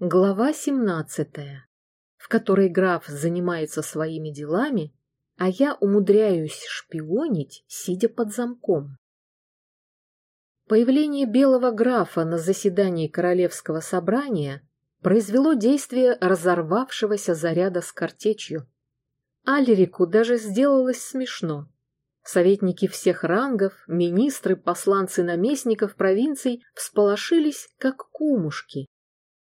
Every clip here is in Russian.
Глава 17, в которой граф занимается своими делами, а я умудряюсь шпионить, сидя под замком. Появление белого графа на заседании Королевского собрания произвело действие разорвавшегося заряда с картечью. Алерику даже сделалось смешно. Советники всех рангов, министры, посланцы наместников провинций всполошились, как кумушки.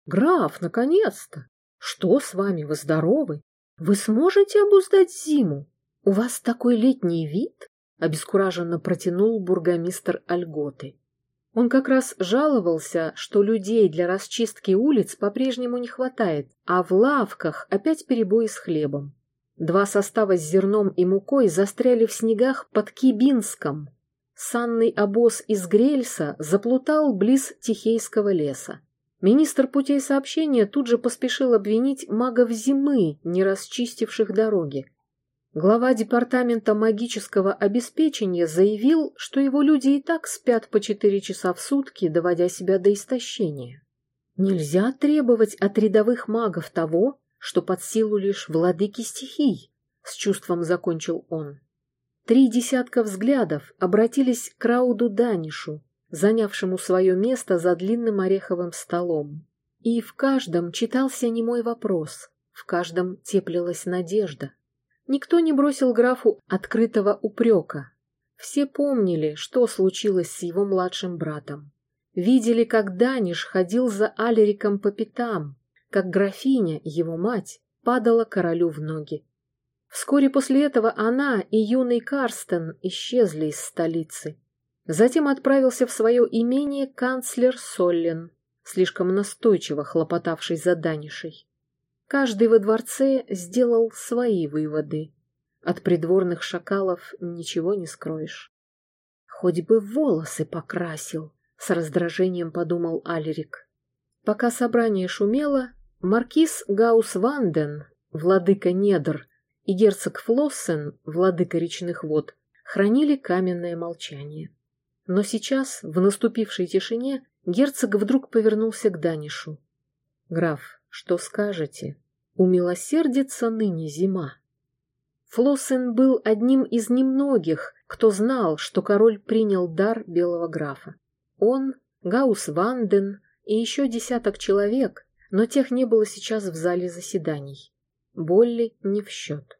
«Граф, наконец-то! Что с вами, вы здоровы? Вы сможете обуздать зиму? У вас такой летний вид?» — обескураженно протянул бургомистр Альготы. Он как раз жаловался, что людей для расчистки улиц по-прежнему не хватает, а в лавках опять перебои с хлебом. Два состава с зерном и мукой застряли в снегах под Кибинском. Санный обоз из Грельса заплутал близ Тихейского леса. Министр путей сообщения тут же поспешил обвинить магов зимы, не расчистивших дороги. Глава департамента магического обеспечения заявил, что его люди и так спят по четыре часа в сутки, доводя себя до истощения. Нельзя требовать от рядовых магов того, что под силу лишь владыки стихий, — с чувством закончил он. Три десятка взглядов обратились к Рауду Данишу, занявшему свое место за длинным ореховым столом. И в каждом читался немой вопрос, в каждом теплилась надежда. Никто не бросил графу открытого упрека. Все помнили, что случилось с его младшим братом. Видели, как Даниш ходил за Алериком по пятам, как графиня, его мать, падала королю в ноги. Вскоре после этого она и юный Карстен исчезли из столицы. Затем отправился в свое имение канцлер Соллен, слишком настойчиво хлопотавший за Данишей. Каждый во дворце сделал свои выводы. От придворных шакалов ничего не скроешь. Хоть бы волосы покрасил, с раздражением подумал Алерик. Пока собрание шумело, маркиз Гаус Ванден, владыка недр, и герцог Флоссен, владыка речных вод, хранили каменное молчание. Но сейчас, в наступившей тишине, герцог вдруг повернулся к Данишу. «Граф, что скажете? Умилосердится ныне зима?» Флоссен был одним из немногих, кто знал, что король принял дар белого графа. Он, Гаус Ванден и еще десяток человек, но тех не было сейчас в зале заседаний. Болли не в счет.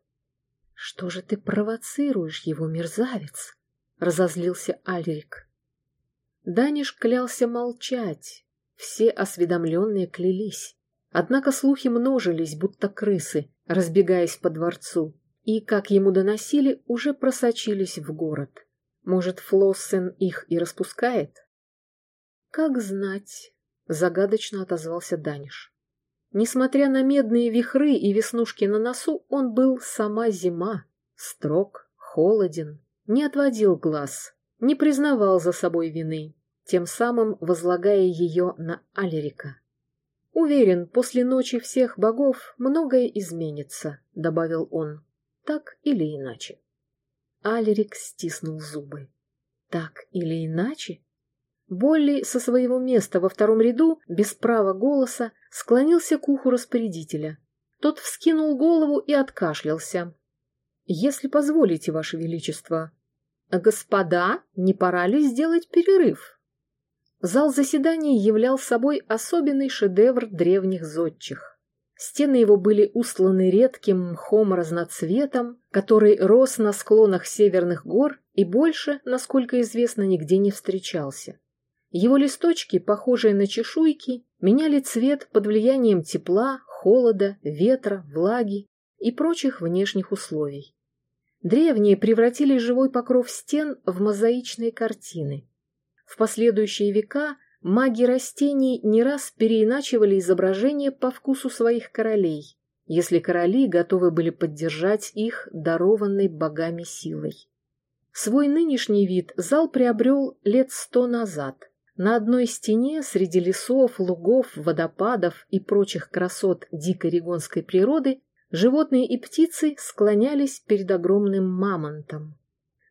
«Что же ты провоцируешь его, мерзавец?» — разозлился Альрик. Даниш клялся молчать, все осведомленные клялись. Однако слухи множились, будто крысы, разбегаясь по дворцу, и, как ему доносили, уже просочились в город. Может, Флоссен их и распускает? «Как знать», — загадочно отозвался Даниш. Несмотря на медные вихры и веснушки на носу, он был сама зима, строг, холоден, не отводил глаз, не признавал за собой вины, тем самым возлагая ее на Алерика. «Уверен, после ночи всех богов многое изменится», — добавил он, — «так или иначе». Алерик стиснул зубы. «Так или иначе?» Болли со своего места во втором ряду, без права голоса, склонился к уху распорядителя. Тот вскинул голову и откашлялся. «Если позволите, Ваше Величество, «Господа, не пора ли сделать перерыв?» Зал заседаний являл собой особенный шедевр древних зодчих. Стены его были устланы редким мхом разноцветом, который рос на склонах северных гор и больше, насколько известно, нигде не встречался. Его листочки, похожие на чешуйки, меняли цвет под влиянием тепла, холода, ветра, влаги и прочих внешних условий. Древние превратили живой покров стен в мозаичные картины. В последующие века маги растений не раз переиначивали изображения по вкусу своих королей, если короли готовы были поддержать их дарованной богами силой. Свой нынешний вид зал приобрел лет сто назад. На одной стене среди лесов, лугов, водопадов и прочих красот дикой регонской природы Животные и птицы склонялись перед огромным мамонтом.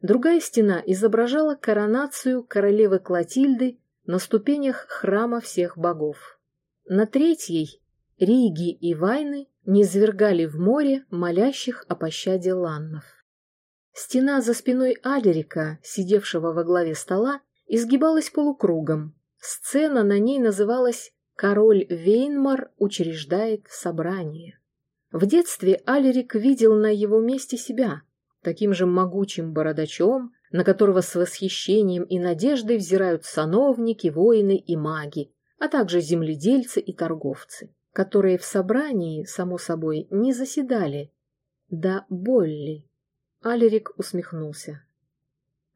Другая стена изображала коронацию королевы Клотильды на ступенях храма всех богов. На третьей Риги и Вайны низвергали в море молящих о пощаде ланнов. Стена за спиной Алерика, сидевшего во главе стола, изгибалась полукругом. Сцена на ней называлась «Король Вейнмар учреждает собрание». В детстве Алерик видел на его месте себя, таким же могучим бородачом, на которого с восхищением и надеждой взирают сановники, воины и маги, а также земледельцы и торговцы, которые в собрании, само собой, не заседали. Да Болли. Алерик усмехнулся.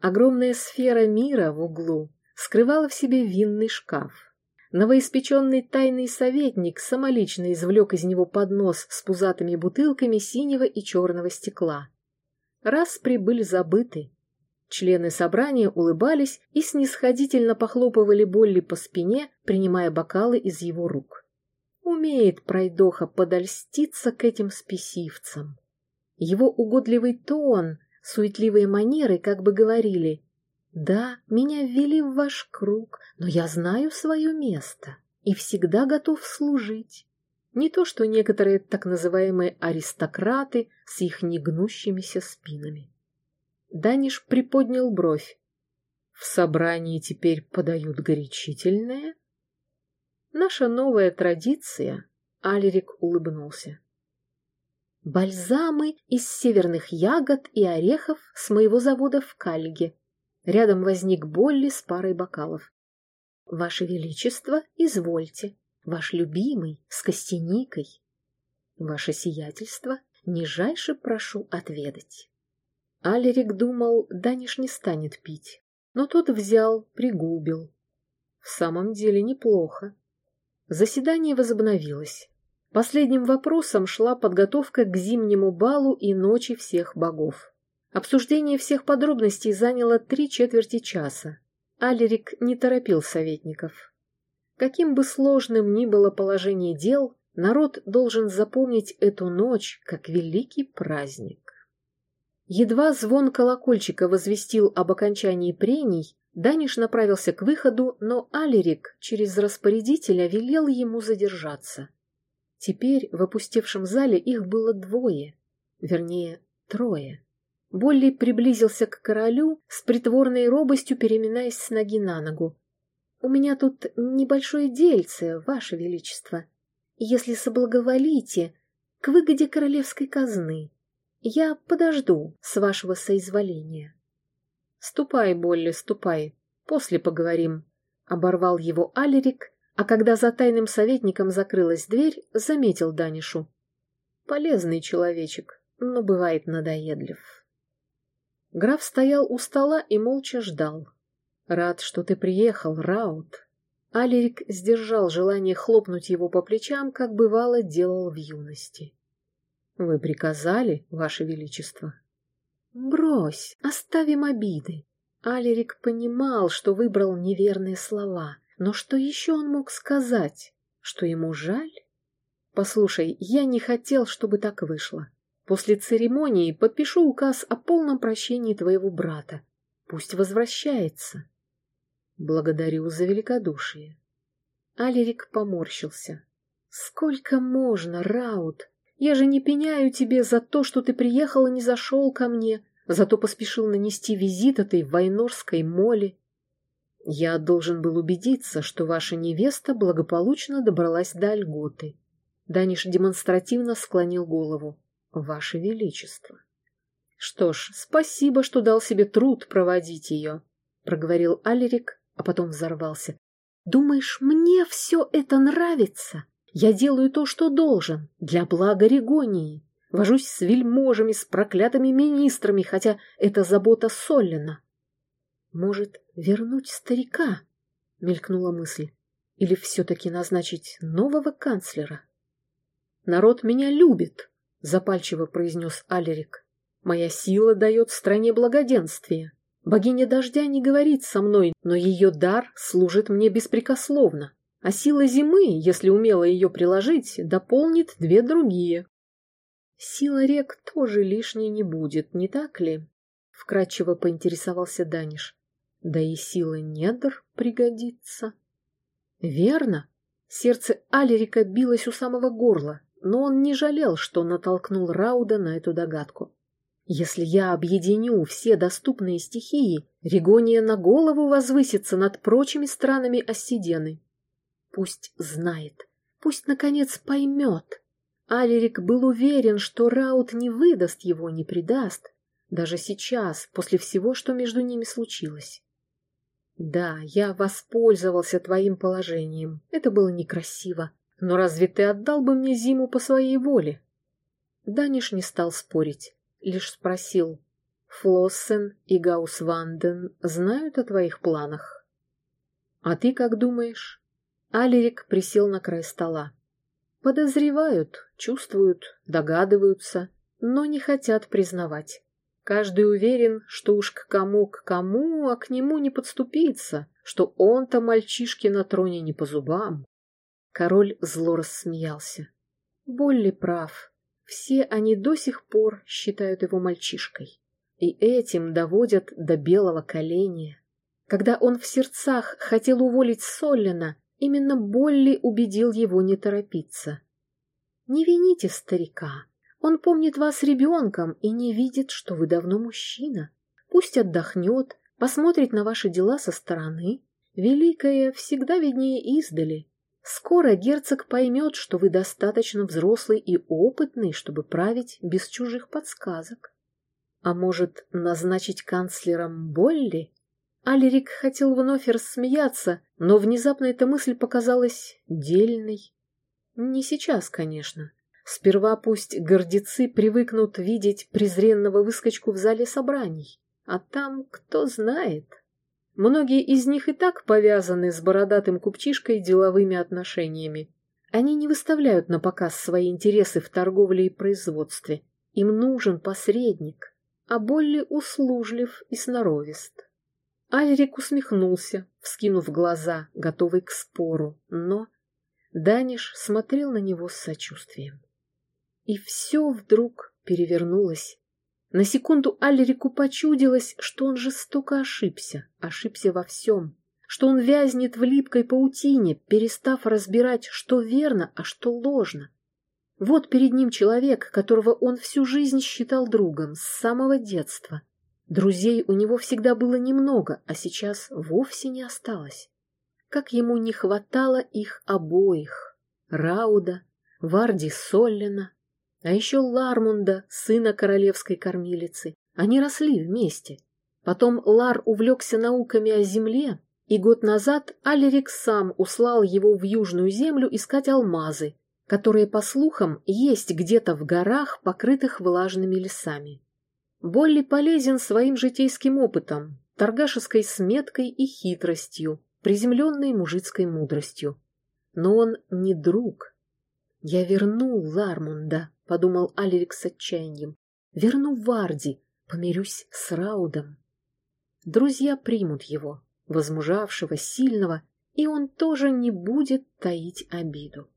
Огромная сфера мира в углу скрывала в себе винный шкаф. Новоиспеченный тайный советник самолично извлек из него поднос с пузатыми бутылками синего и черного стекла. Раз прибыль забыты. Члены собрания улыбались и снисходительно похлопывали Болли по спине, принимая бокалы из его рук. Умеет пройдоха подольститься к этим спесивцам. Его угодливый тон, суетливые манеры как бы говорили «Да, меня ввели в ваш круг, но я знаю свое место и всегда готов служить». Не то что некоторые так называемые аристократы с их негнущимися спинами. Даниш приподнял бровь. В собрании теперь подают горячительное? Наша новая традиция, Алерик улыбнулся. Бальзамы из северных ягод и орехов с моего завода в Кальге. Рядом возник Болли с парой бокалов. Ваше Величество, извольте. Ваш любимый с костяникой. Ваше сиятельство, нижайше прошу отведать. Алерик думал, Даниш не станет пить, но тот взял, пригубил. В самом деле неплохо. Заседание возобновилось. Последним вопросом шла подготовка к зимнему балу и ночи всех богов. Обсуждение всех подробностей заняло три четверти часа. Алерик не торопил советников. Каким бы сложным ни было положение дел, народ должен запомнить эту ночь как великий праздник. Едва звон колокольчика возвестил об окончании прений, Даниш направился к выходу, но Алерик через распорядителя велел ему задержаться. Теперь в опустевшем зале их было двое, вернее, трое. Болли приблизился к королю с притворной робостью, переминаясь с ноги на ногу. «У меня тут небольшое дельце, ваше величество. Если соблаговолите, к выгоде королевской казны». Я подожду с вашего соизволения. Ступай, Болли, ступай. После поговорим. Оборвал его Алерик, а когда за тайным советником закрылась дверь, заметил Данишу. Полезный человечек, но бывает надоедлив. Граф стоял у стола и молча ждал. Рад, что ты приехал, Раут. Алерик сдержал желание хлопнуть его по плечам, как бывало делал в юности. Вы приказали, Ваше Величество? Брось, оставим обиды. Алерик понимал, что выбрал неверные слова, но что еще он мог сказать? Что ему жаль? Послушай, я не хотел, чтобы так вышло. После церемонии подпишу указ о полном прощении твоего брата. Пусть возвращается. Благодарю за великодушие. Алерик поморщился. Сколько можно, Раут? Я же не пеняю тебе за то, что ты приехал и не зашел ко мне, зато поспешил нанести визит этой вайнорской моли. Я должен был убедиться, что ваша невеста благополучно добралась до Альготы. Даниш демонстративно склонил голову. Ваше Величество. Что ж, спасибо, что дал себе труд проводить ее, проговорил Алерик, а потом взорвался. Думаешь, мне все это нравится? Я делаю то, что должен, для блага Регонии. Вожусь с вельможами, с проклятыми министрами, хотя это забота Соллина. Может, вернуть старика? Мелькнула мысль. Или все-таки назначить нового канцлера? Народ меня любит, запальчиво произнес Алерик. Моя сила дает стране благоденствие. Богиня дождя не говорит со мной, но ее дар служит мне беспрекословно а сила зимы, если умело ее приложить, дополнит две другие. Сила рек тоже лишней не будет, не так ли? Вкратчиво поинтересовался Даниш. Да и сила недр пригодится. Верно, Сердце Алерика билось у самого горла, но он не жалел, что натолкнул Рауда на эту догадку. Если я объединю все доступные стихии, Регония на голову возвысится над прочими странами Оссидены. Пусть знает, пусть, наконец, поймет. Алерик был уверен, что Раут не выдаст его, не предаст, даже сейчас, после всего, что между ними случилось. Да, я воспользовался твоим положением. Это было некрасиво. Но разве ты отдал бы мне зиму по своей воле? Даниш не стал спорить, лишь спросил. Флоссен и Гаусванден знают о твоих планах? А ты как думаешь? Алерик присел на край стола. Подозревают, чувствуют, догадываются, но не хотят признавать. Каждый уверен, что уж к кому к кому, а к нему не подступиться, что он-то мальчишке на троне не по зубам. Король зло рассмеялся. Болли прав. Все они до сих пор считают его мальчишкой. И этим доводят до белого коленя. Когда он в сердцах хотел уволить Соллина, именно Болли убедил его не торопиться. Не вините старика. Он помнит вас ребенком и не видит, что вы давно мужчина. Пусть отдохнет, посмотрит на ваши дела со стороны. Великое всегда виднее издали. Скоро герцог поймет, что вы достаточно взрослый и опытный, чтобы править без чужих подсказок. А может, назначить канцлером Болли? Алерик хотел вновь рассмеяться, но внезапно эта мысль показалась дельной. Не сейчас, конечно. Сперва пусть гордецы привыкнут видеть презренного выскочку в зале собраний, а там кто знает. Многие из них и так повязаны с бородатым купчишкой деловыми отношениями. Они не выставляют на показ свои интересы в торговле и производстве. Им нужен посредник, а Болли услужлив и сноровист. Альрик усмехнулся, вскинув глаза, готовый к спору, но Даниш смотрел на него с сочувствием. И все вдруг перевернулось. На секунду Аллерику почудилось, что он жестоко ошибся, ошибся во всем, что он вязнет в липкой паутине, перестав разбирать, что верно, а что ложно. Вот перед ним человек, которого он всю жизнь считал другом, с самого детства. Друзей у него всегда было немного, а сейчас вовсе не осталось. Как ему не хватало их обоих — Рауда, Варди Соллина, а еще Лармунда, сына королевской кормилицы. Они росли вместе. Потом Лар увлекся науками о земле, и год назад Алерик сам услал его в Южную землю искать алмазы, которые, по слухам, есть где-то в горах, покрытых влажными лесами. Болли полезен своим житейским опытом, торгашеской сметкой и хитростью, приземленной мужицкой мудростью. Но он не друг. Я верну Лармунда, подумал Алерик с отчаянием. Верну Варди, помирюсь с Раудом. Друзья примут его, возмужавшего, сильного, и он тоже не будет таить обиду.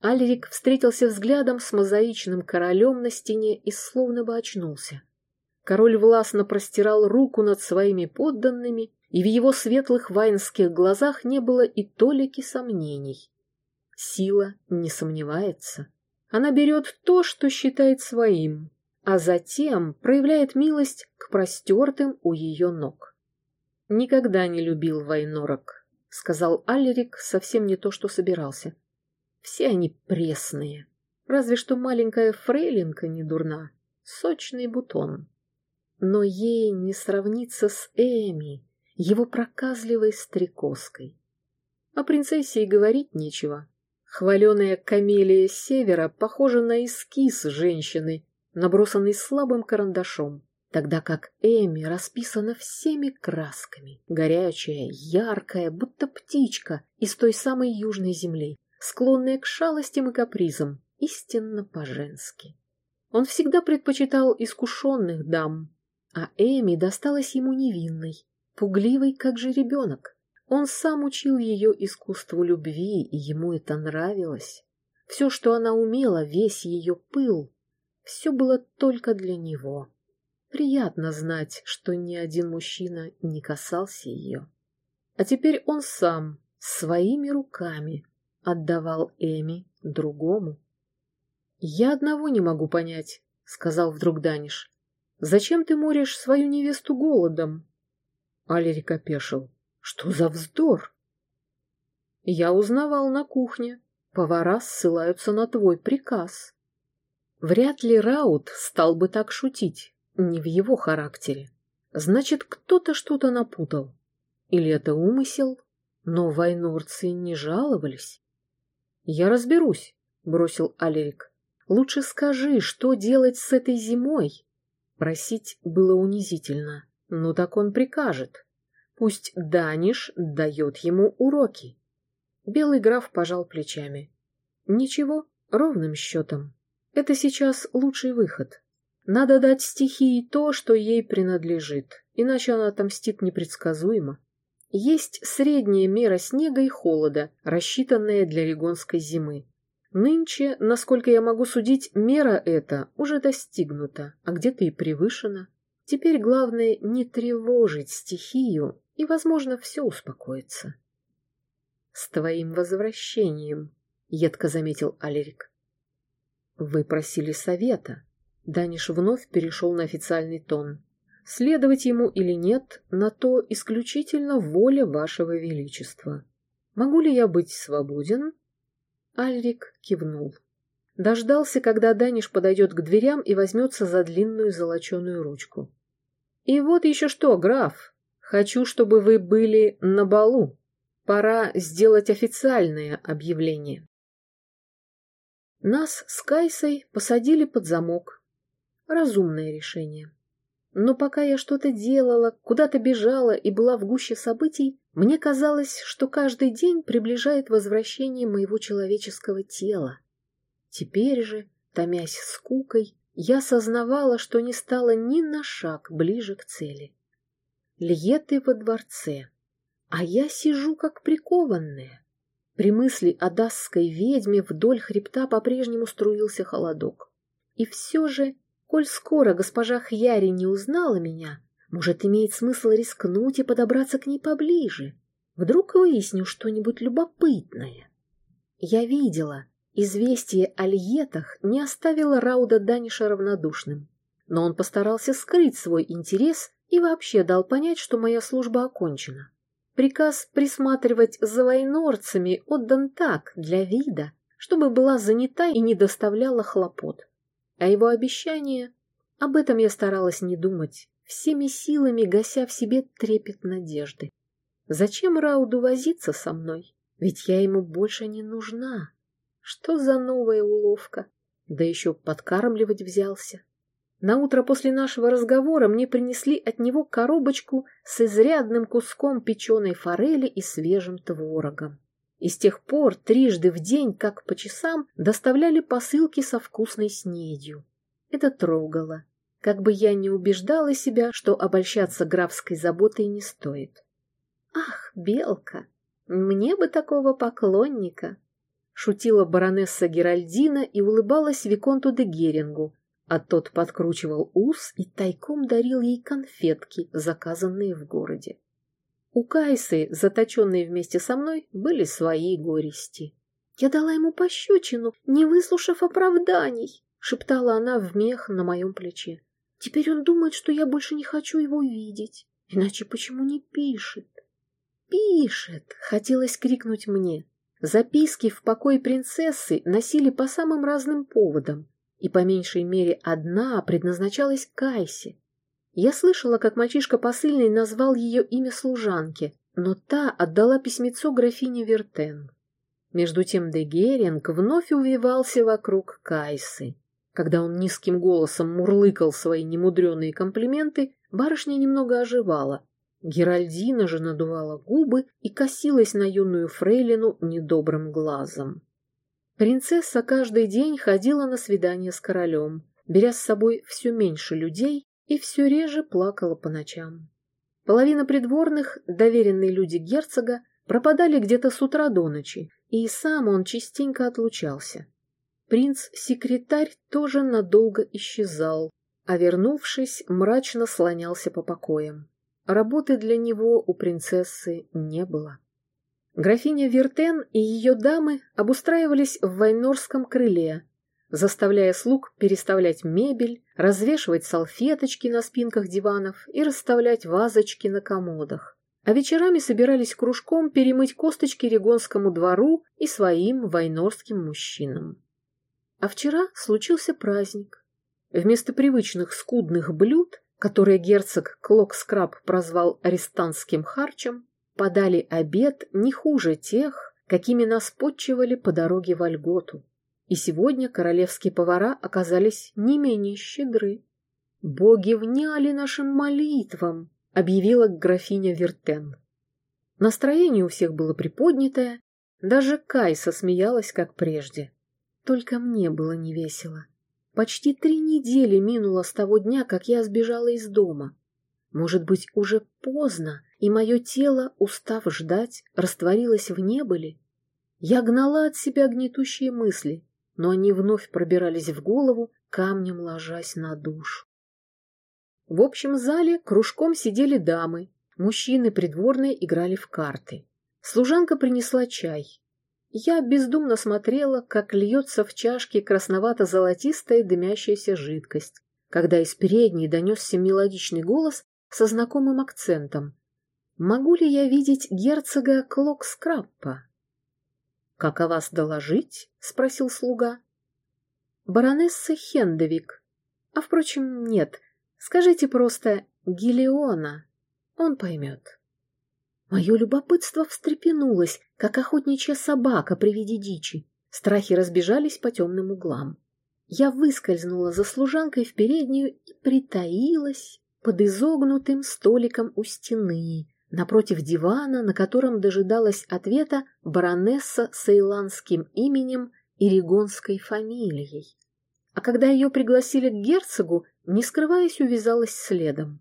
Алерик встретился взглядом с мозаичным королем на стене и словно бы очнулся. Король властно простирал руку над своими подданными, и в его светлых воинских глазах не было и толики сомнений. Сила не сомневается. Она берет то, что считает своим, а затем проявляет милость к простертым у ее ног. «Никогда не любил Вайнорок», — сказал Аллерик совсем не то, что собирался. «Все они пресные, разве что маленькая фрейлинка не дурна, сочный бутон. Но ей не сравнится с Эми, его проказливой стрекозкой. О принцессе и говорить нечего, Хваленая камелия севера похожа на эскиз женщины, набросанный слабым карандашом, тогда как Эми расписана всеми красками, горячая, яркая, будто птичка из той самой южной земли, склонная к шалостям и капризам, истинно по-женски. Он всегда предпочитал искушенных дам, а Эми досталась ему невинной, пугливой, как же ребенок. Он сам учил ее искусству любви, и ему это нравилось. Все, что она умела, весь ее пыл, все было только для него. Приятно знать, что ни один мужчина не касался ее. А теперь он сам, своими руками, отдавал Эми другому. «Я одного не могу понять», — сказал вдруг Даниш. «Зачем ты моришь свою невесту голодом?» Алерик опешил. «Что за вздор?» «Я узнавал на кухне. Повара ссылаются на твой приказ». Вряд ли Раут стал бы так шутить, не в его характере. Значит, кто-то что-то напутал. Или это умысел? Но войнурцы не жаловались. «Я разберусь», — бросил Алерик. «Лучше скажи, что делать с этой зимой?» Просить было унизительно. Ну так он прикажет. Пусть Даниш дает ему уроки. Белый граф пожал плечами. Ничего, ровным счетом. Это сейчас лучший выход. Надо дать стихии то, что ей принадлежит, иначе она отомстит непредсказуемо. Есть средняя мера снега и холода, рассчитанная для регонской зимы. Нынче, насколько я могу судить, мера эта уже достигнута, а где-то и превышена. Теперь главное не тревожить стихию, и, возможно, все успокоится. — С твоим возвращением, — едко заметил Алерик. — Вы просили совета. Даниш вновь перешел на официальный тон. Следовать ему или нет, на то исключительно воля вашего величества. Могу ли я быть свободен? Альрик кивнул. Дождался, когда Даниш подойдет к дверям и возьмется за длинную золоченую ручку. «И вот еще что, граф, хочу, чтобы вы были на балу. Пора сделать официальное объявление». Нас с Кайсой посадили под замок. Разумное решение. Но пока я что-то делала, куда-то бежала и была в гуще событий, мне казалось, что каждый день приближает возвращение моего человеческого тела. Теперь же, томясь скукой, я сознавала, что не стала ни на шаг ближе к цели. Льеты во дворце, а я сижу как прикованная. При мысли о дасской ведьме вдоль хребта по-прежнему струился холодок. И все же Коль скоро госпожа Хьяри не узнала меня, может, имеет смысл рискнуть и подобраться к ней поближе. Вдруг выясню что-нибудь любопытное. Я видела, известие о льетах не оставило Рауда Даниша равнодушным, но он постарался скрыть свой интерес и вообще дал понять, что моя служба окончена. Приказ присматривать за войнорцами отдан так, для вида, чтобы была занята и не доставляла хлопот. А его обещание... Об этом я старалась не думать, всеми силами гася в себе трепет надежды. Зачем Рауду возиться со мной? Ведь я ему больше не нужна. Что за новая уловка? Да еще подкармливать взялся. На утро после нашего разговора мне принесли от него коробочку с изрядным куском печеной форели и свежим творогом. И с тех пор трижды в день, как по часам, доставляли посылки со вкусной снедью. Это трогало. Как бы я не убеждала себя, что обольщаться графской заботой не стоит. «Ах, белка, мне бы такого поклонника!» Шутила баронесса Геральдина и улыбалась Виконту де Герингу, а тот подкручивал ус и тайком дарил ей конфетки, заказанные в городе. У Кайсы, заточенной вместе со мной, были свои горести. Я дала ему пощечину, не выслушав оправданий, шептала она в мех на моем плече. Теперь он думает, что я больше не хочу его видеть. Иначе почему не пишет? Пишет! Хотелось крикнуть мне. Записки в покое принцессы носили по самым разным поводам, и по меньшей мере одна предназначалась Кайсе. Я слышала, как мальчишка посыльный назвал ее имя служанки, но та отдала письмецо графине Вертен. Между тем де Геринг вновь увивался вокруг Кайсы. Когда он низким голосом мурлыкал свои немудреные комплименты, барышня немного оживала. Геральдина же надувала губы и косилась на юную фрейлину недобрым глазом. Принцесса каждый день ходила на свидание с королем, беря с собой все меньше людей и все реже плакала по ночам. Половина придворных, доверенные люди герцога, пропадали где-то с утра до ночи, и сам он частенько отлучался. Принц-секретарь тоже надолго исчезал, а вернувшись, мрачно слонялся по покоям. Работы для него у принцессы не было. Графиня Вертен и ее дамы обустраивались в Вайнорском крыле, заставляя слуг переставлять мебель, развешивать салфеточки на спинках диванов и расставлять вазочки на комодах. А вечерами собирались кружком перемыть косточки Регонскому двору и своим вайнорским мужчинам. А вчера случился праздник. Вместо привычных скудных блюд, которые герцог Клокскраб прозвал арестантским харчем, подали обед не хуже тех, какими нас подчивали по дороге в Альготу. И сегодня королевские повара оказались не менее щедры. «Боги вняли нашим молитвам», — объявила графиня Вертен. Настроение у всех было приподнятое, даже Кайса смеялась, как прежде. Только мне было невесело. Почти три недели минуло с того дня, как я сбежала из дома. Может быть, уже поздно, и мое тело, устав ждать, растворилось в небыле? Я гнала от себя гнетущие мысли, но они вновь пробирались в голову, камнем ложась на душу. В общем зале кружком сидели дамы, мужчины придворные играли в карты. Служанка принесла чай. Я бездумно смотрела, как льется в чашке красновато-золотистая дымящаяся жидкость, когда из передней донесся мелодичный голос со знакомым акцентом. «Могу ли я видеть герцога Клокскраппа?» «Как о вас доложить?» — спросил слуга. «Баронесса Хендевик. А, впрочем, нет. Скажите просто Гелиона. Он поймет». Мое любопытство встрепенулось, как охотничья собака при виде дичи. Страхи разбежались по темным углам. Я выскользнула за служанкой в переднюю и притаилась под изогнутым столиком у стены, напротив дивана, на котором дожидалась ответа баронесса с эйландским именем и регонской фамилией. А когда ее пригласили к герцогу, не скрываясь, увязалась следом.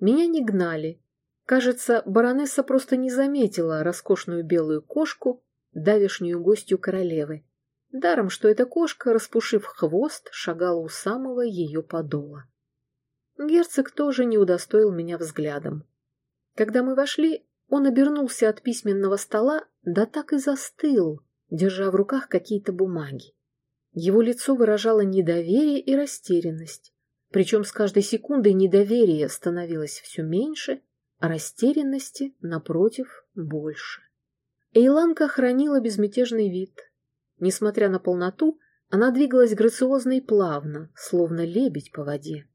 Меня не гнали. Кажется, баронесса просто не заметила роскошную белую кошку, давешнюю гостью королевы. Даром, что эта кошка, распушив хвост, шагала у самого ее подола. Герцог тоже не удостоил меня взглядом. Когда мы вошли, он обернулся от письменного стола, да так и застыл, держа в руках какие-то бумаги. Его лицо выражало недоверие и растерянность. Причем с каждой секундой недоверие становилось все меньше, а растерянности, напротив, больше. Эйланка хранила безмятежный вид. Несмотря на полноту, она двигалась грациозно и плавно, словно лебедь по воде.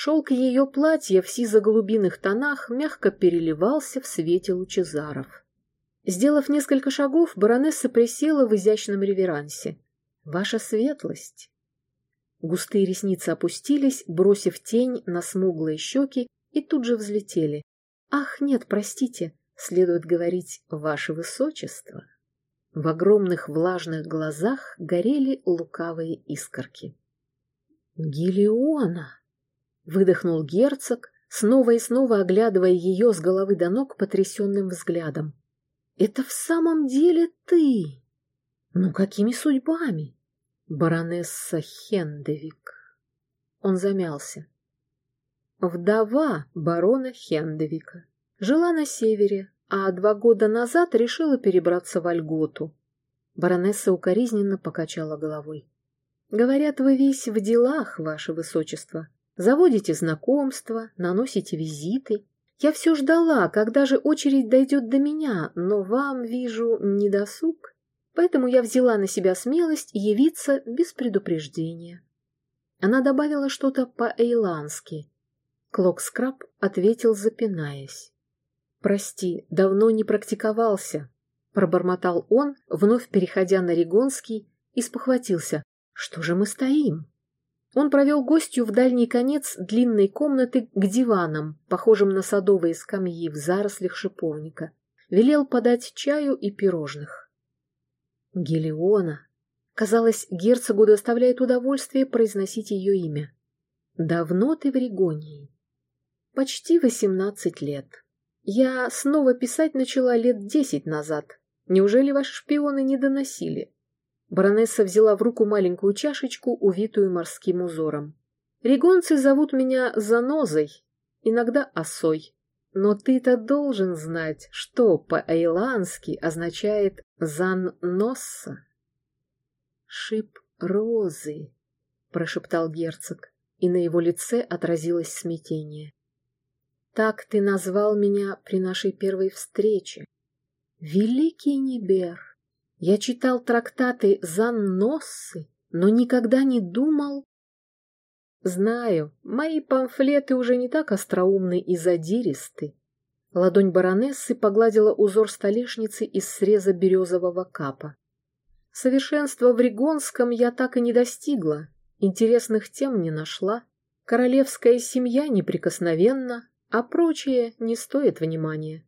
Шелк ее платья в сизо-голубиных тонах мягко переливался в свете лучезаров. Сделав несколько шагов, баронесса присела в изящном реверансе. «Ваша светлость!» Густые ресницы опустились, бросив тень на смуглые щеки, и тут же взлетели. «Ах, нет, простите, следует говорить «Ваше Высочество». В огромных влажных глазах горели лукавые искорки. «Гелиона!» Выдохнул герцог, снова и снова оглядывая ее с головы до ног потрясенным взглядом. «Это в самом деле ты? Ну, какими судьбами?» «Баронесса Хендевик». Он замялся. Вдова барона Хендевика. Жила на севере, а два года назад решила перебраться в Альготу. Баронесса укоризненно покачала головой. «Говорят, вы весь в делах, ваше высочество. Заводите знакомства, наносите визиты. Я все ждала, когда же очередь дойдет до меня, но вам, вижу, не досуг. Поэтому я взяла на себя смелость явиться без предупреждения. Она добавила что-то по-эйландски. Клокскраб ответил, запинаясь. «Прости, давно не практиковался», — пробормотал он, вновь переходя на Регонский, и спохватился. «Что же мы стоим?» Он провел гостью в дальний конец длинной комнаты к диванам, похожим на садовые скамьи в зарослях шиповника. Велел подать чаю и пирожных. Гелиона. Казалось, герцогу доставляет удовольствие произносить ее имя. Давно ты в Регонии? Почти восемнадцать лет. Я снова писать начала лет десять назад. Неужели ваши шпионы не доносили? Баронесса взяла в руку маленькую чашечку, увитую морским узором. «Регонцы зовут меня Занозой, иногда Осой. Но ты-то должен знать, что по-эйландски означает «занносса». «Шип розы», — прошептал герцог, и на его лице отразилось смятение. «Так ты назвал меня при нашей первой встрече. Великий Нибер, я читал трактаты Занноссы, но никогда не думал...» «Знаю, мои памфлеты уже не так остроумны и задиристы». Ладонь баронессы погладила узор столешницы из среза березового капа. Совершенства в Ригонском я так и не достигла, интересных тем не нашла. Королевская семья неприкосновенна, а прочее не стоит внимания.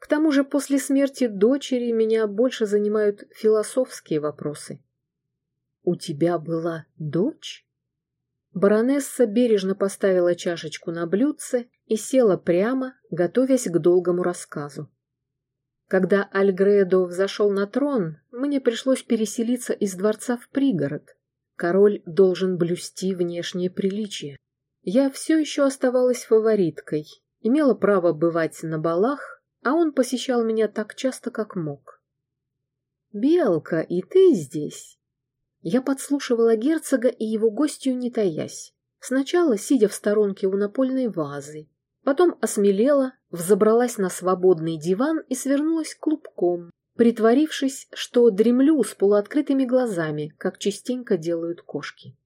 К тому же после смерти дочери меня больше занимают философские вопросы. «У тебя была дочь?» Баронесса бережно поставила чашечку на блюдце и села прямо, готовясь к долгому рассказу. Когда Альгредо взошел на трон, мне пришлось переселиться из дворца в пригород. Король должен блюсти внешнее приличие. Я все еще оставалась фавориткой, имела право бывать на балах, а он посещал меня так часто, как мог. «Белка, и ты здесь?» Я подслушивала герцога и его гостью, не таясь. Сначала, сидя в сторонке у напольной вазы, Потом осмелела, взобралась на свободный диван и свернулась клубком, притворившись, что дремлю с полуоткрытыми глазами, как частенько делают кошки.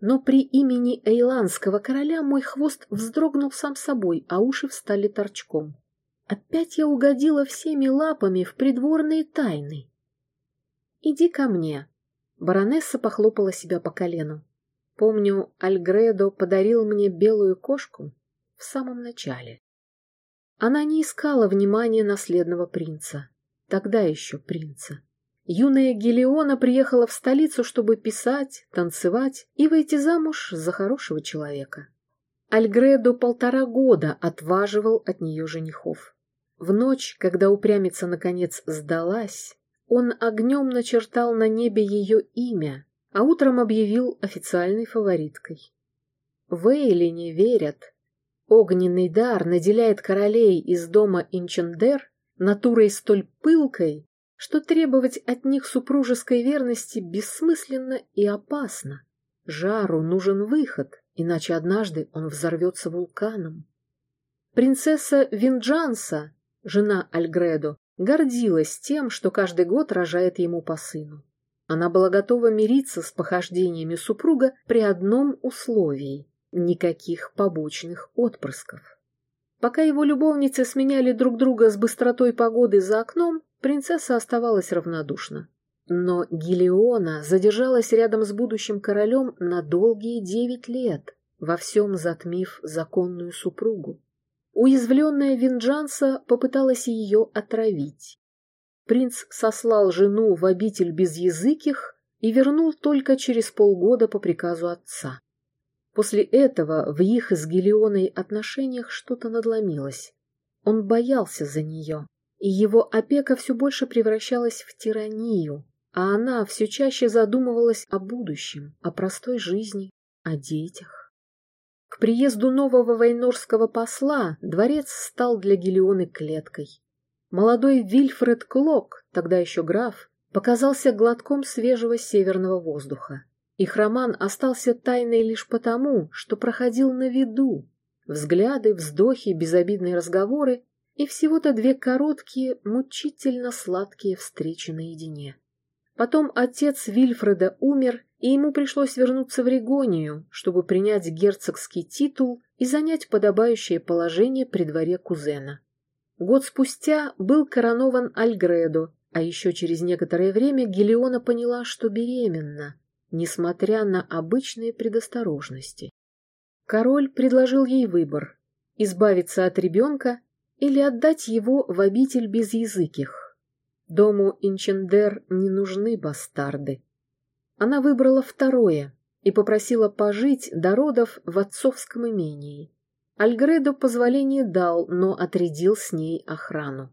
Но при имени эйландского короля мой хвост вздрогнул сам собой, а уши встали торчком. Опять я угодила всеми лапами в придворные тайны. «Иди ко мне», — баронесса похлопала себя по колену. Помню, Альгредо подарил мне белую кошку, в самом начале. Она не искала внимания наследного принца, тогда еще принца. Юная Гелиона приехала в столицу, чтобы писать, танцевать и выйти замуж за хорошего человека. Альгредо полтора года отваживал от нее женихов. В ночь, когда упрямица наконец сдалась, он огнем начертал на небе ее имя, а утром объявил официальной фавориткой. В Эйлине верят, Огненный дар наделяет королей из дома Инчендер натурой столь пылкой, что требовать от них супружеской верности бессмысленно и опасно. Жару нужен выход, иначе однажды он взорвется вулканом. Принцесса Винджанса, жена Альгредо, гордилась тем, что каждый год рожает ему по сыну. Она была готова мириться с похождениями супруга при одном условии никаких побочных отпрысков. Пока его любовницы сменяли друг друга с быстротой погоды за окном, принцесса оставалась равнодушна. Но Гелиона задержалась рядом с будущим королем на долгие девять лет, во всем затмив законную супругу. Уязвленная Винджанса попыталась ее отравить. Принц сослал жену в обитель безязыких и вернул только через полгода по приказу отца. После этого в их с Гелионой отношениях что-то надломилось. Он боялся за нее, и его опека все больше превращалась в тиранию, а она все чаще задумывалась о будущем, о простой жизни, о детях. К приезду нового войнорского посла дворец стал для Гелионы клеткой. Молодой Вильфред Клок, тогда еще граф, показался глотком свежего северного воздуха. Их роман остался тайной лишь потому, что проходил на виду. Взгляды, вздохи, безобидные разговоры и всего-то две короткие, мучительно сладкие встречи наедине. Потом отец Вильфреда умер, и ему пришлось вернуться в Регонию, чтобы принять герцогский титул и занять подобающее положение при дворе кузена. Год спустя был коронован Альгредо, а еще через некоторое время Гелиона поняла, что беременна несмотря на обычные предосторожности. Король предложил ей выбор – избавиться от ребенка или отдать его в обитель безязыких. Дому Инчендер не нужны бастарды. Она выбрала второе и попросила пожить до родов в отцовском имении. Альгредо позволение дал, но отрядил с ней охрану.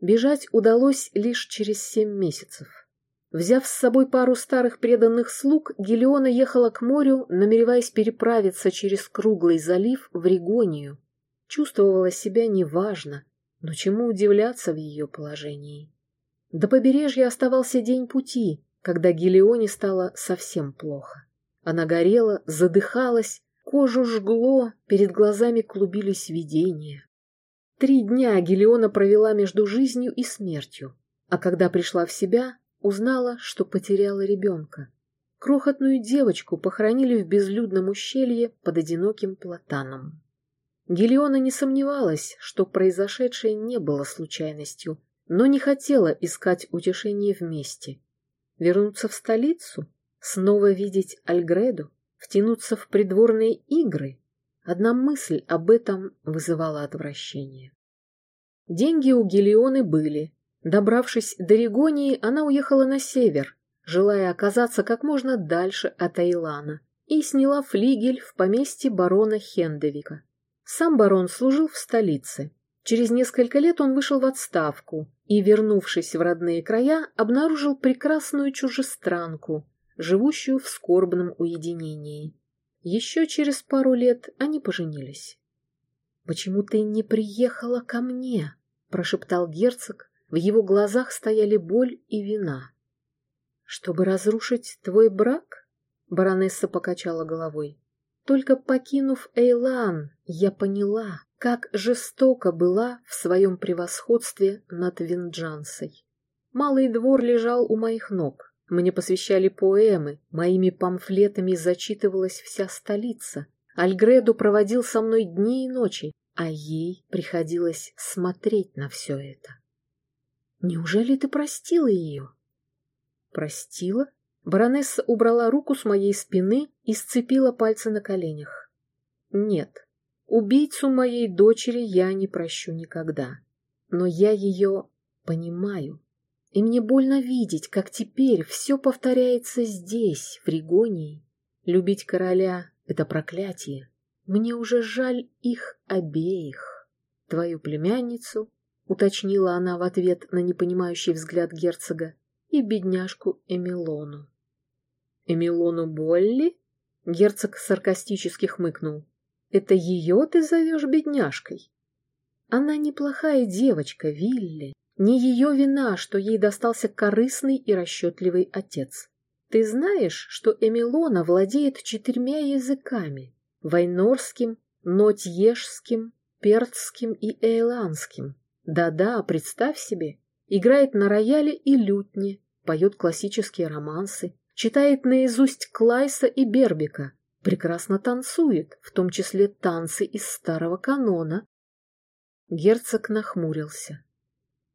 Бежать удалось лишь через семь месяцев. Взяв с собой пару старых преданных слуг, Гелиона ехала к морю, намереваясь переправиться через круглый залив в Регонию. чувствовала себя неважно, но чему удивляться в ее положении? До побережья оставался день пути, когда Гелионе стало совсем плохо. Она горела, задыхалась, кожу жгло, перед глазами клубились видения. Три дня Гелиона провела между жизнью и смертью, а когда пришла в себя, узнала, что потеряла ребенка. Крохотную девочку похоронили в безлюдном ущелье под одиноким платаном. Гелиона не сомневалась, что произошедшее не было случайностью, но не хотела искать утешение вместе. Вернуться в столицу? Снова видеть Альгреду? Втянуться в придворные игры? Одна мысль об этом вызывала отвращение. Деньги у Гелионы были. Добравшись до Регонии, она уехала на север, желая оказаться как можно дальше от Айлана, и сняла флигель в поместье барона Хендевика. Сам барон служил в столице. Через несколько лет он вышел в отставку и, вернувшись в родные края, обнаружил прекрасную чужестранку, живущую в скорбном уединении. Еще через пару лет они поженились. «Почему ты не приехала ко мне?» — прошептал герцог. В его глазах стояли боль и вина. «Чтобы разрушить твой брак?» — баронесса покачала головой. «Только покинув Эйлан, я поняла, как жестоко была в своем превосходстве над Винджансой. Малый двор лежал у моих ног». Мне посвящали поэмы, моими памфлетами зачитывалась вся столица. Альгреду проводил со мной дни и ночи, а ей приходилось смотреть на все это. Неужели ты простила ее? Простила? Баронесса убрала руку с моей спины и сцепила пальцы на коленях. Нет, убийцу моей дочери я не прощу никогда. Но я ее понимаю. И мне больно видеть, как теперь все повторяется здесь, в Ригонии. Любить короля — это проклятие. Мне уже жаль их обеих. Твою племянницу, — уточнила она в ответ на непонимающий взгляд герцога, и бедняжку Эмилону. «Эмилону Болли?» — герцог саркастически хмыкнул. «Это ее ты зовешь бедняжкой?» «Она неплохая девочка, Вилли. Не ее вина, что ей достался корыстный и расчетливый отец. Ты знаешь, что Эмилона владеет четырьмя языками — вайнорским, нотьежским, перцким и эйландским. Да-да, представь себе, играет на рояле и лютне, поет классические романсы, читает наизусть Клайса и Бербика, прекрасно танцует, в том числе танцы из старого канона. Герцог нахмурился.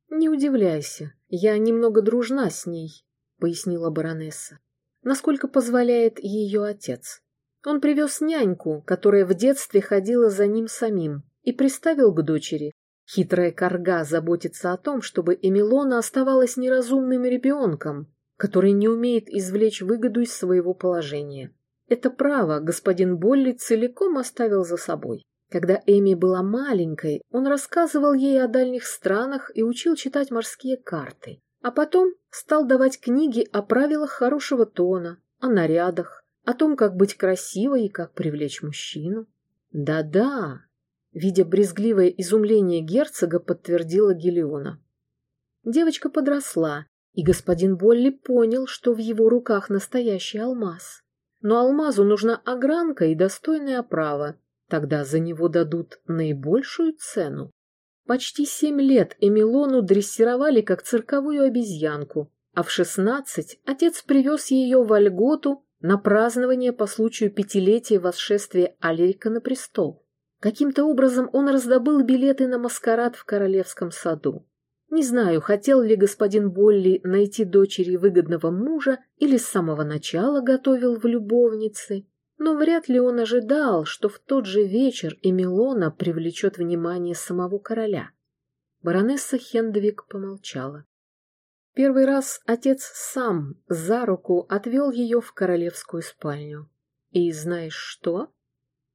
«Не удивляйся, я немного дружна с ней», — пояснила баронесса, насколько позволяет ее отец. Он привез няньку, которая в детстве ходила за ним самим, и приставил к дочери. Хитрая корга заботится о том, чтобы Эмилона оставалась неразумным ребенком, который не умеет извлечь выгоду из своего положения. Это право господин Болли целиком оставил за собой. Когда Эми была маленькой, он рассказывал ей о дальних странах и учил читать морские карты. А потом стал давать книги о правилах хорошего тона, о нарядах, о том, как быть красивой и как привлечь мужчину. Да-да, видя брезгливое изумление герцога, подтвердила Гелиона. Девочка подросла, и господин Болли понял, что в его руках настоящий алмаз. Но алмазу нужна огранка и достойная оправа, Тогда за него дадут наибольшую цену. Почти семь лет Эмилону дрессировали как цирковую обезьянку, а в шестнадцать отец привез ее в Альготу на празднование по случаю пятилетия восшествия Алерика на престол. Каким-то образом он раздобыл билеты на маскарад в Королевском саду. Не знаю, хотел ли господин Болли найти дочери выгодного мужа или с самого начала готовил в любовнице, но вряд ли он ожидал, что в тот же вечер Эмилона привлечет внимание самого короля. Баронесса Хендвик помолчала. Первый раз отец сам за руку отвел ее в королевскую спальню. И знаешь что?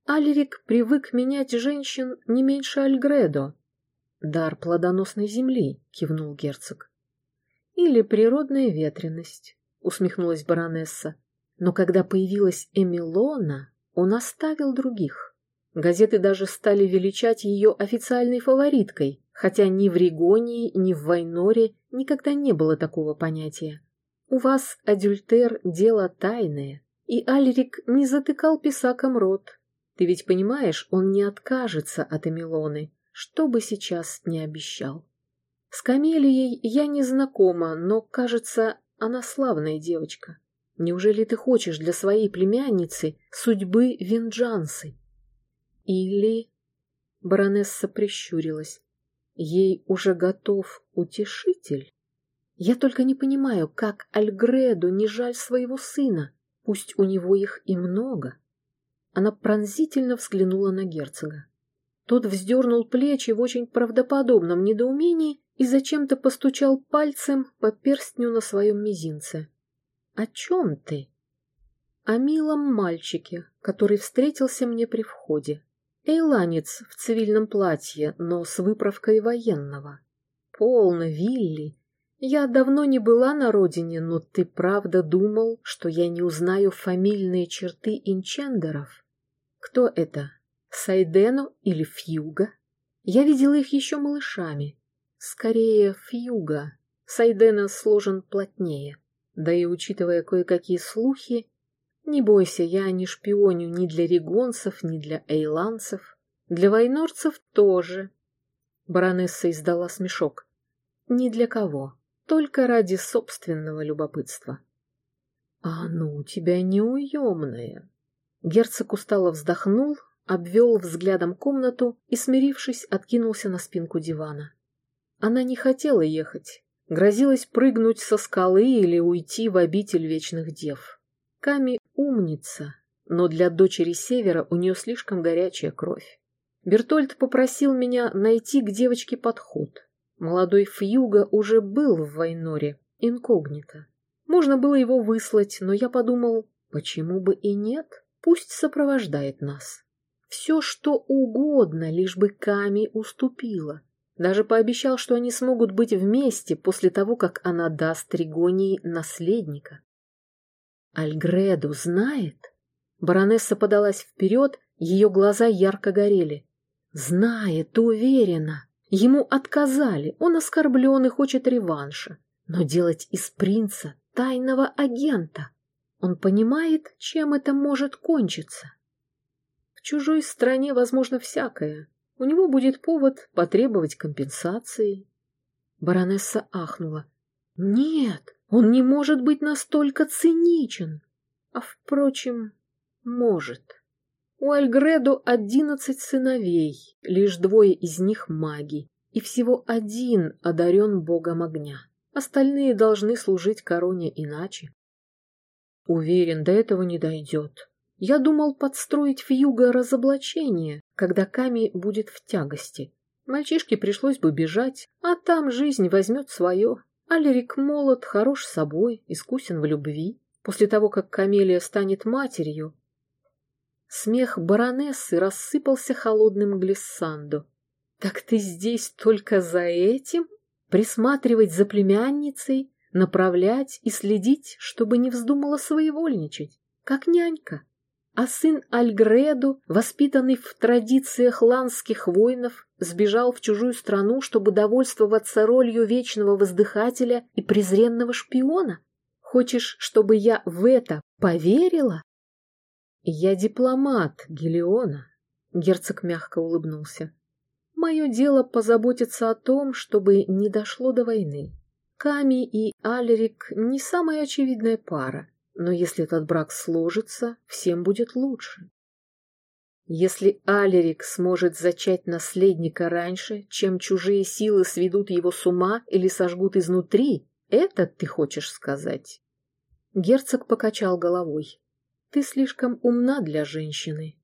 Алерик привык менять женщин не меньше Альгредо. Дар плодоносной земли, кивнул герцог. Или природная ветренность, усмехнулась баронесса. Но когда появилась Эмилона, он оставил других. Газеты даже стали величать ее официальной фавориткой, хотя ни в Ригонии, ни в Вайноре никогда не было такого понятия. У вас, адюльтер, дело тайное, и Альрик не затыкал писаком рот. Ты ведь понимаешь, он не откажется от Эмилоны, что бы сейчас не обещал. С Камелией я не знакома, но, кажется, она славная девочка. Неужели ты хочешь для своей племянницы судьбы Винджансы? Или... Баронесса прищурилась. Ей уже готов утешитель? Я только не понимаю, как Альгреду не жаль своего сына, пусть у него их и много. Она пронзительно взглянула на герцога. Тот вздернул плечи в очень правдоподобном недоумении и зачем-то постучал пальцем по перстню на своем мизинце. «О чем ты?» «О милом мальчике, который встретился мне при входе. Эйланец в цивильном платье, но с выправкой военного. Полно, Вилли. Я давно не была на родине, но ты правда думал, что я не узнаю фамильные черты инчендеров? Кто это? Сайдено или Фьюга? Я видела их еще малышами. Скорее, Фьюга. Сайдена сложен плотнее. Да и учитывая кое-какие слухи, не бойся, я не шпионю ни для регонцев, ни для эйланцев. Для войнорцев тоже. Баронесса издала смешок. Ни для кого, только ради собственного любопытства. А ну, у тебя неуемная. Герцог устало вздохнул, обвел взглядом комнату и, смирившись, откинулся на спинку дивана. Она не хотела ехать, грозилась прыгнуть со скалы или уйти в обитель вечных дев. Ками умница, но для дочери Севера у нее слишком горячая кровь. Бертольд попросил меня найти к девочке подход. Молодой Фьюга уже был в Вайноре, инкогнито. Можно было его выслать, но я подумал, почему бы и нет, пусть сопровождает нас. Все, что угодно, лишь бы Ками уступила. Даже пообещал, что они смогут быть вместе после того, как она даст Тригонии наследника. Альгреду знает? Баронесса подалась вперед, ее глаза ярко горели. Знает, уверена. Ему отказали, он оскорблен и хочет реванша. Но делать из принца тайного агента. Он понимает, чем это может кончиться. В чужой стране возможно всякое. У него будет повод потребовать компенсации. Баронесса ахнула. Нет, он не может быть настолько циничен. А, впрочем, может. У Альгредо одиннадцать сыновей, лишь двое из них маги, и всего один одарен богом огня. Остальные должны служить короне иначе. Уверен, до этого не дойдет. Я думал подстроить Фьюга разоблачение, когда Ками будет в тягости. Мальчишке пришлось бы бежать, а там жизнь возьмет свое. Алерик молод, хорош собой, искусен в любви. После того, как Камелия станет матерью... Смех баронессы рассыпался холодным глиссандо. «Так ты здесь только за этим? Присматривать за племянницей, направлять и следить, чтобы не вздумала своевольничать, как нянька?» А сын Альгреду, воспитанный в традициях ланских воинов, сбежал в чужую страну, чтобы довольствоваться ролью вечного воздыхателя и презренного шпиона? Хочешь, чтобы я в это поверила? Я дипломат, Гелиона, герцог мягко улыбнулся. Мое дело позаботиться о том, чтобы не дошло до войны. Ками и Алерик не самая очевидная пара. Но если этот брак сложится, всем будет лучше. Если Алерик сможет зачать наследника раньше, чем чужие силы сведут его с ума или сожгут изнутри, это ты хочешь сказать? Герцог покачал головой. Ты слишком умна для женщины.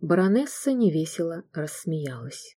Баронесса невесело рассмеялась.